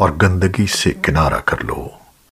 और गंदगी से किनारा कर लो।